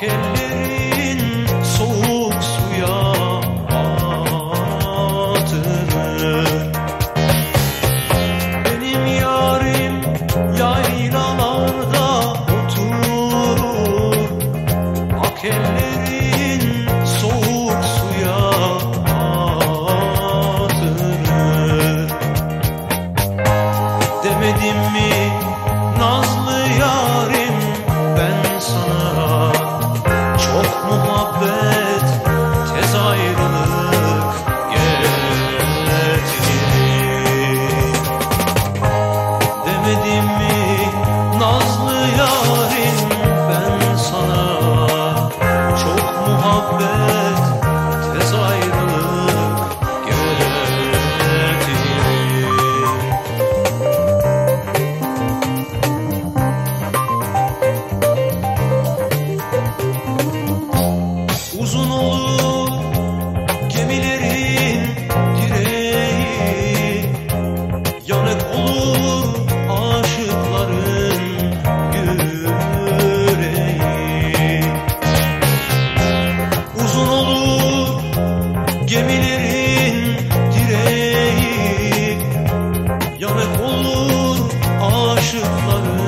Ak soğuk suya atılır Benim yarim yaylalarda oturur. Ak Oh. uzun olur gemilerin direği. Yanık olur aşıkların yüreği. Uzun olur gemilerin direği. Yanık olur aşıkların